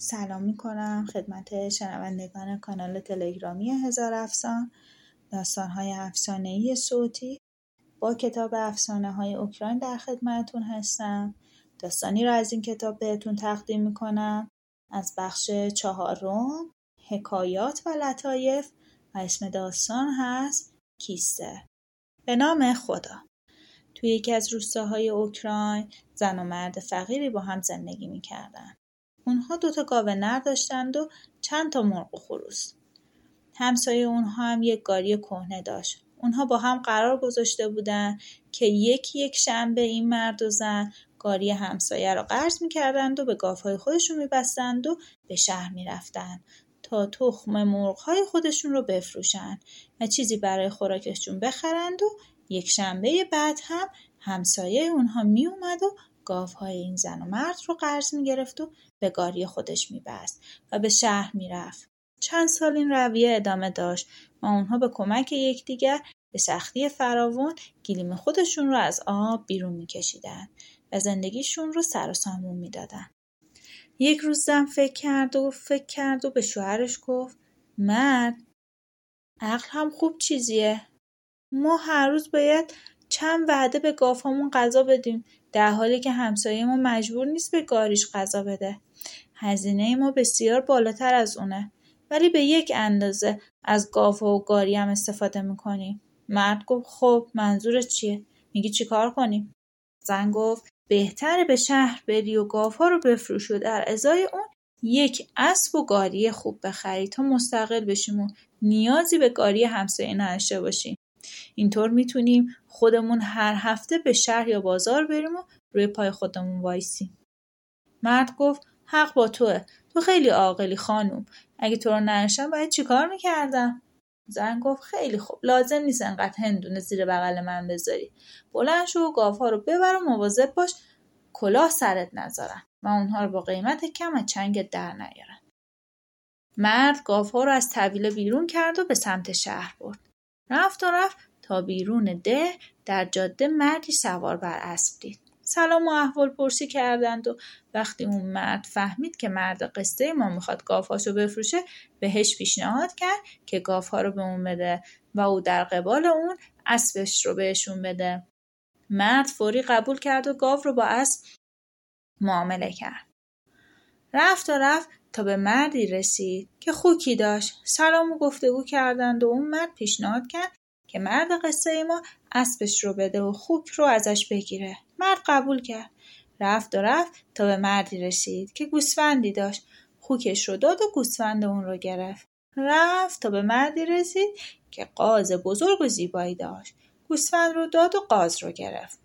سلام می کنم خدمت شنوندگان کانال تلگرامی هزار افسان داستان های افسانه صوتی. با کتاب افسانه های اوکراین در خدمتون هستم. داستانی را از این کتاب بهتون تقدیم می کنم از بخش چهارم حکایات و لطایف و اسم داستان هست کیسته به نام خدا. توی یکی از روستاهای اوکراین زن و مرد فقیری با هم زندگی می‌کردن. اونها دوتا گاوه نر داشتند و چند تا مرغ و خروس. همسایه اونها هم یک گاری کهنه داشت. اونها با هم قرار گذاشته بودن که یک یک شنبه این مرد و زن گاری همسایه را قرض می‌کردند و به گاوهای خودشون میبستند و به شهر می‌رفتند تا تخم مرغهای خودشون رو بفروشند و چیزی برای خوراکشون بخرند و یک شنبه بعد هم همسایه اونها می اومد و گاوهای این زن و مرد رو قرض می گرفت و به گاری خودش می بست و به شهر می رفت. چند سال این رویه ادامه داشت و اونها به کمک یکدیگر به سختی فراوان گلیم خودشون رو از آب بیرون میکشیدن و زندگیشون رو سر و سامون می‌دادن. یک روز زن فکر کرد و فکر کرد و به شوهرش گفت مرد عقل هم خوب چیزیه ما هر روز باید چند وعده به گاوهامون غذا بدیم در حالی که همسایه ما مجبور نیست به گاریش غذا بده هزینه ما بسیار بالاتر از اونه. ولی به یک اندازه از گاو و گاری هم استفاده می‌کنیم مرد گفت خب منظورت چیه؟ میگی چیکار کنیم؟ زن گفت بهتره به شهر بری و گاوها رو بفروش و در ازای اون یک اسب و گاری خوب بخری تا مستقل بشیم و نیازی به گاری همسایه نداشته باشیم. اینطور می‌تونیم خودمون هر هفته به شهر یا بازار بریم و روی پای خودمون وایسیم. مرد گفت حق با توه. تو خیلی عاقلی خانوم. اگه تو رو ننشم باید چیکار می‌کردم؟ زن گفت خیلی خوب. لازم نیست انقدر هندونه زیر بغل من بذاری. بلند شو و گاوها رو ببر و مواظب باش. کلاه سرت نذارن. و اونها رو با قیمت کم از چنگ در نیارن مرد گاوها رو از طویله بیرون کرد و به سمت شهر برد. رفت و رفت تا بیرون ده در جاده مردی سوار بر اسب دید. سلام و احوال پرسی کردند و وقتی اون مرد فهمید که مرد قصه ما می‌خواد گاوهاشو بفروشه بهش پیشنهاد کرد که گاوها رو به اون بده و او در قبال اون اسبش رو بهشون بده. مرد فوری قبول کرد و گاو رو با اسب معامله کرد. رفت و رفت تا به مردی رسید که خوکی داشت. سلام و گفتگو کردند و اون مرد پیشنهاد کرد که مرد قصه ما اسبش رو بده و خوک رو ازش بگیره. مرد قبول کرد. رفت و رفت تا به مردی رسید که گوسفندی داشت. خوکش رو داد و گوسفند اون رو گرفت. رفت تا به مردی رسید که قاز بزرگ و زیبایی داشت. گوسفند رو داد و قاز رو گرفت.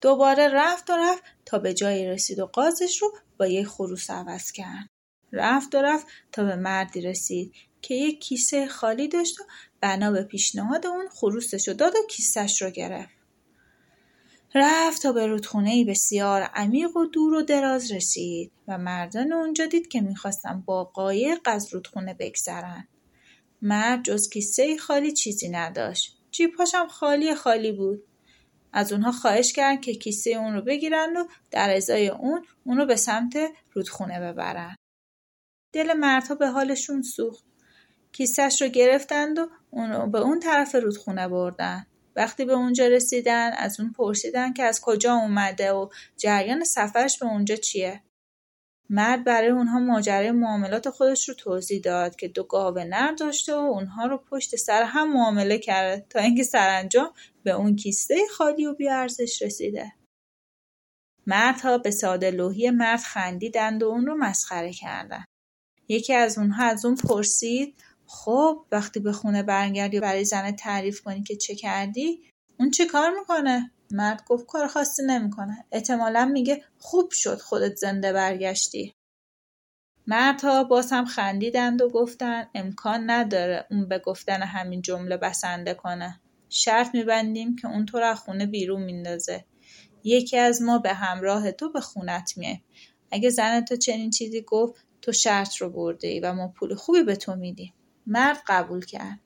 دوباره رفت و رفت تا به جایی رسید و قازش رو با یک خروس عوض کرد. رفت و رفت تا به مردی رسید که یک کیسه خالی داشت و بنا به پیشنهاد اون خروسش رو داد و کیسهش رو گرفت. رفت تا به رودخونه بسیار عمیق و دور و دراز رسید و مردان اونجا دید که می‌خواستن با قایق از رودخونه بگذرن. مرد جز کیسه خالی چیزی نداشت. جیبهاشم خالی خالی بود. از اونها خواهش کردن که کیسه اون رو بگیرن و در ازای اون اون رو به سمت رودخونه ببرن دل مردها به حالشون سوخت. کیسهش رو گرفتند و اون رو به اون طرف رودخونه بردن. وقتی به اونجا رسیدن از اون پرسیدن که از کجا اومده و جریان سفرش به اونجا چیه. مرد برای اونها ماجرای معاملات خودش رو توضیح داد که دو گاو نر داشته و اونها رو پشت سر هم معامله کرده تا اینکه سرانجام به اون کیسته خالی و بیارزش رسیده. مردها به ساده لوحی مرد خندیدند و اون رو مسخره کردن یکی از اونها از اون پرسید خب وقتی به خونه برگردی و برای زن تعریف کنی که چه کردی اون چه کار می‌کنه؟ مرد گفت کار خاصی نمی‌کنه. احتمالا میگه خوب شد خودت زنده برگشتی. مردها باز هم خندیدند و گفتن امکان نداره اون به گفتن همین جمله بسنده کنه. شرط میبندیم که اون تو رو خونه بیرون میندازه. یکی از ما به همراه تو به خونت میه. اگه زن تو چنین چیزی گفت تو شرط رو برده ای و ما پول خوبی به تو میدیم. مرد قبول کرد.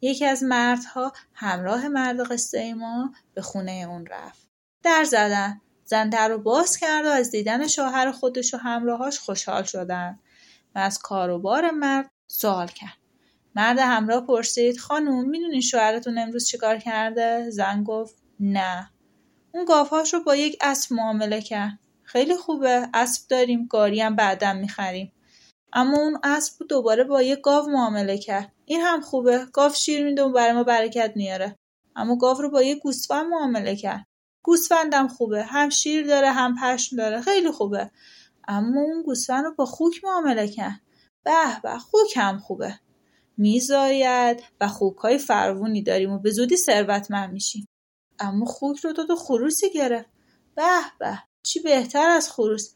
یکی از مردها همراه مرد قصه ما به خونه اون رفت. در زدن. زن در رو باز کرد و از دیدن شوهر خودش و همراهاش خوشحال شدن و از کاروبار مرد سوال کرد. مرد همراه پرسید خانم می‌دونی شوهرتون امروز چیکار کرده؟ زن گفت نه. اون گاوهاش رو با یک اسب معامله کرد. خیلی خوبه اسب داریم گاری هم بعدا می‌خریم. اما اون اسب دوباره با یک گاو معامله کرد. این هم خوبه. گاو شیر میده و برای ما برکت میاره. اما گاو رو با یک گوسفند معامله کرد. گوسفندم خوبه. هم شیر داره هم پشم داره. خیلی خوبه. اما اون گوسفند رو با خوک معامله کرد. به به خوک هم خوبه. میزاید و خوک های فروونی داریم و به زودی ثروتمند میشیم. اما خوک رو داد و خروسی گرفت. به به چی بهتر از خروس؟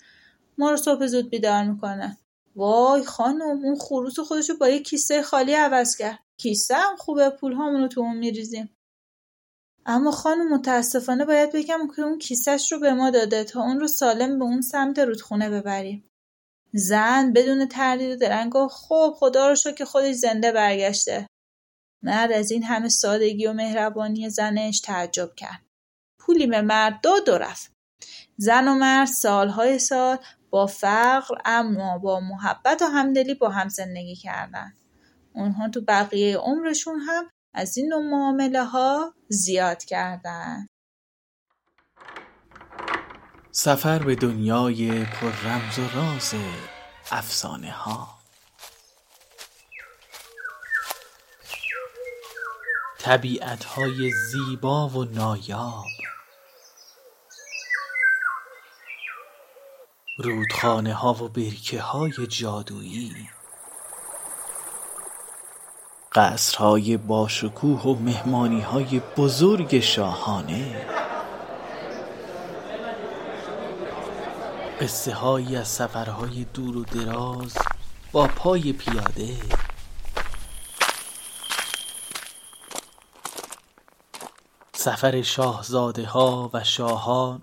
ما رو صبح زود بیدار می‌کنه. وای خانم اون خروس خودشو با یه کیسه خالی عوض کرد. کیسه هم خوبه پول رو تو اون میریزیم. اما خانم متاسفانه باید بگم که اون کیسهش رو به ما داده تا اون رو سالم به اون سمت رودخونه ببریم. زن بدون تردید و درنگ گفت خب خدا رو شو که خودش زنده برگشته. مرد از این همه سادگی و مهربانی زنش تعجب کرد. پولی به مرد داد و رفت. زن و مرد سالهای سال با فقر اما با محبت و همدلی با هم زندگی کردن. اونها تو بقیه عمرشون هم از این نوع معامله ها زیاد کردن. سفر به دنیای پر رمز و راز افسانه ها طبیعت های زیبا و نایاب. رودخانه ها و برکه های جادویی. قصرهای باشکوه و مهمانی های بزرگ شاهانه. قصه هایی از سفرهای دور و دراز با پای پیاده. سفر شاهزاده ها و شاهان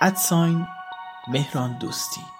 ادساین مهران دوستی.